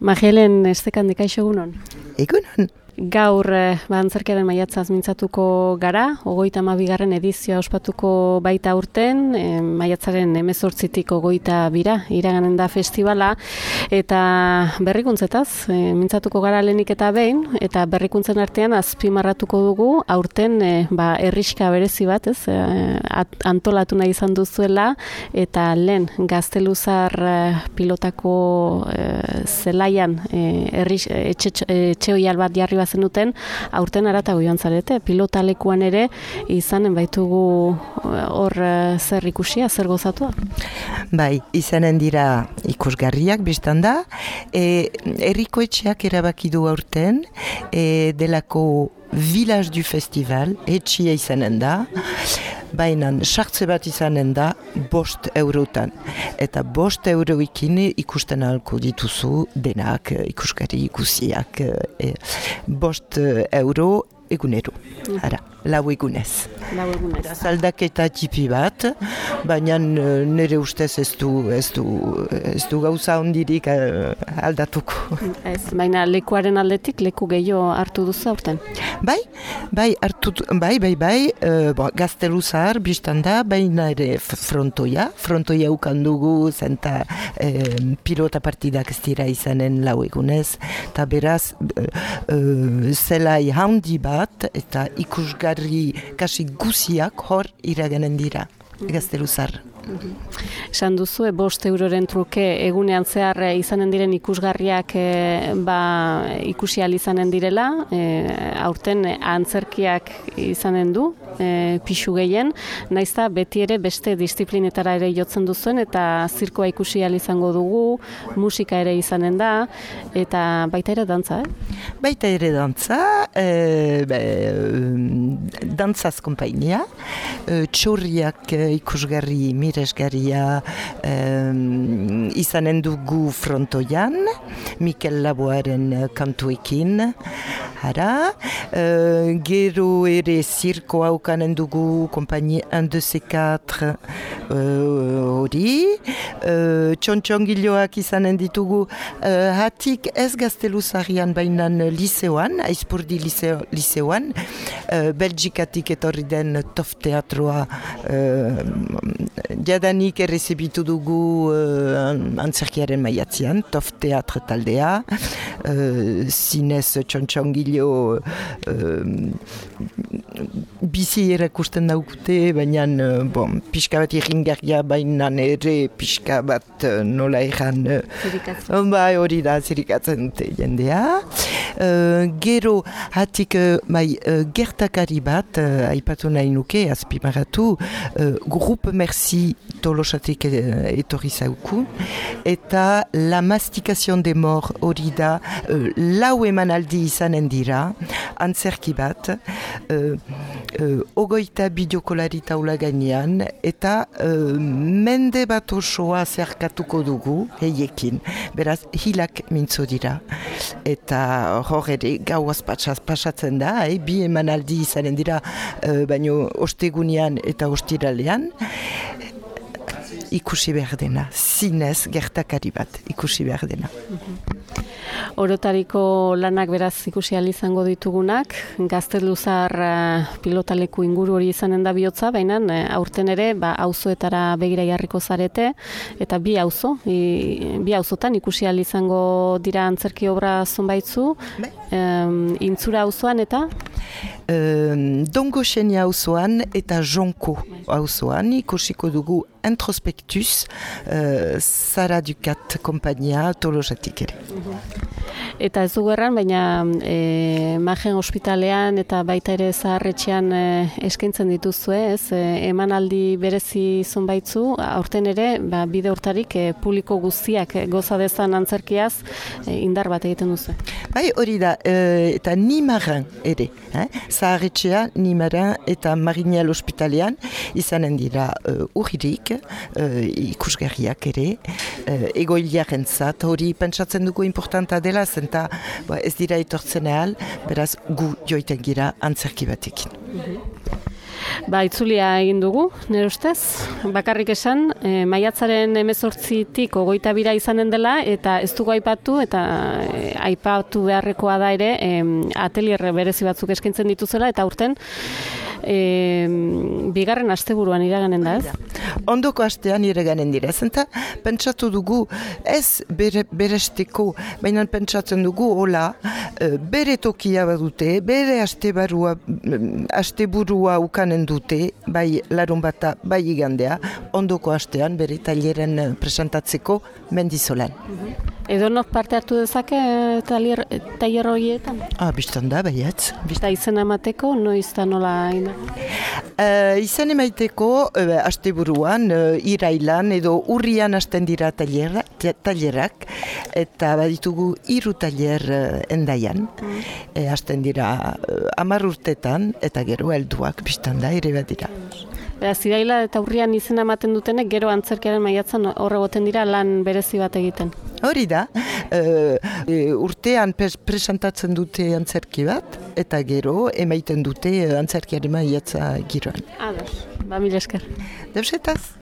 Magelen, ez dekan dikaixo egunon? Egunon. Gaur eh, bantzerkearen maiatzaz mintzatuko gara, ogoita mabigarren edizioa ospatuko baita urten, eh, maiatzaren emezortzitik ogoita bira, iraganen da festivala, eta berrikuntzetaz, eh, mintzatuko gara lehenik eta behin, eta berrikuntzen artean azpimarratuko dugu, aurten eh, ba, erriska berezi bat, ez, eh, antolatu nahi izan duzuela, eta lehen gazteluzar pilotako eh, zelaian eh, erris, etxe, etxe, bat jarri bat zenuten aurten aratago joan zarete, pilotalekuan ere izanen baitugu eh, hor eh, zer ikusia, zer gozatua? Bai, izanen dira ikusgarriak biztan da, e, erriko etxeak erabaki du aurten, e, delako Village du Festival, etxia izanen da, baina sartze bat izanen da bost eurotan. Eta bost euroikin ikusten alko dituzu denak ikuskari ikusiak e, bost euro egunero. Ara, lau egunez. Lau egunez. Zaldaketa tipi bat, baina nire ustez ez du, ez du, ez du gauza ondirik aldatuko. Ez, baina lekuaren aldetik leku gehiago hartu duzu aurten? Bai, bai, hartu, bai, bai, bai, uh, bo, gaztelu zahar, biztan da, baina ere frontoia, frontoia ukan dugu, zenta eh, pilota partidak ez dira izanen lau egunez, eta beraz, uh, zelai handi bat, eta ikusgarri kasi guziak hor iragenen dira, gaztelu zahar. Esan duzu, e, bost euroren truke egunean zehar e, izanen diren ikusgarriak e, ba, ikusi izanen direla, e, aurten antzerkiak izanen du, e, pixu gehien, naizta beti ere beste disiplinetara ere jotzen duzuen, eta zirkoa ikusi izango dugu, musika ere izanen da, eta baita ere dantza, eh? Baita ere dantza, e, be, dantzaz kompainia, e, txurriak ikusgarri miresgarria um, izanen dugu frontoian, Mikel Laboaren kantuekin, hara, uh, gero ere zirko haukanen dugu kompainia 1, 2, 4 hori, uh, txontxongiloak izanen ditugu uh, hatik ez gazteluzarian bainan liseoan, aizpurdi liseo, liseoan, uh, Belgikatik etorri den tof teatroa uh, jadanik errezibitu dugu uh, antzerkiaren maiatzean, tof teatro taldea, uh, zinez txontxongilo uh, bizi erakusten daukute, baina uh, bon, pixka bat irringarria baina ere pixka bat uh, nola uh, bai hori da zirikatzen dute jendea. Uh, gero hatik uh, bai, uh, gertakari bat uh, aipatu nahi nuke azpimaratu uh, grup merci tolosatik uh, etorri zauku eta la mastikazion de mor hori da uh, lau emanaldi izanen dira antzerki bat uh, uh, ogoita bideokolari taula gainean eta uh, mende bat osoa zerkatuko dugu heiekin beraz hilak mintzo dira eta hor ere gauaz pasatzen da, eh? bi emanaldi izanen dira, uh, baino ostegunean eta ostiralean, ikusi behar dena, zinez gertakari bat, ikusi behar dena. Orotariko lanak beraz ikusi izango ditugunak, gazteluzar uh, pilotaleku inguru hori izanen da bihotza, baina uh, aurten ere ba, auzoetara begira jarriko zarete, eta bi auzo, i, bi auzotan ikusi izango dira antzerki obra zonbaitzu, um, intzura auzoan eta? Um, dongo xenia auzoan eta jonko auzoan. Ikusiko dugu introspektuz uh, Zara Dukat kompania tolosatik ere. Eta ez dugu erran, baina e, magen ospitalean eta baita ere zaharretxean e, eskaintzen dituzue, ez? E, emanaldi berezi zonbaitzu, aurten ere, ba, bide hortarik e, publiko guztiak goza dezan antzerkiaz e, indar bat egiten duzu. Bai, hori da, e, eta ni magen ere, eh? zaharretxea, ni magen eta marinel ospitalean izanen dira e, urririk, e, ikusgarriak ere, e, egoiliaren zat, hori pentsatzen dugu importanta dela, eta ba, ez dira etortzen ehal, beraz gu joiten gira antzerki batekin. Ba, itzulia egin dugu, nire ustez, bakarrik esan, e, maiatzaren emezortzitik ogoita bira izanen dela, eta ez dugu aipatu, eta e, aipatu beharrekoa da ere, e, atelierre berezi batzuk eskaintzen dituzela, eta urten, e, bigarren asteburuan iraganen da, ez? Ondoko astean iraganen dira, zenta pentsatu dugu ez bere, beresteko, baina pentsatzen dugu hola, e, bere tokia badute, bere astebarua, asteburua ukanen dute, bai larun bata, bai igandea, ondoko astean bere taileren presentatzeko mendizolan. Mm Edo nok parte hartu dezake tailer, tailer horietan? Ah, biztan da, baietz. Eta izen amateko, noiz da nola ina? Uh, izen emaiteko, uh, aste buruan, uh, irailan edo urrian hasten dira tailerak, eta baditugu hiru tailer uh, endaian, mm. e, hasten dira uh, amar urtetan, eta gero helduak biztan da, ere bat dira. Beraz, iraila eta urrian izena ematen dutenek, gero antzerkiaren maiatzen horre goten dira lan berezi bat egiten. Hori da, uh, urtean presentatzen dute antzerki bat, eta gero emaiten dute antzerkiaren maiatza giroan. Ados, ba mil esker. Deusetaz.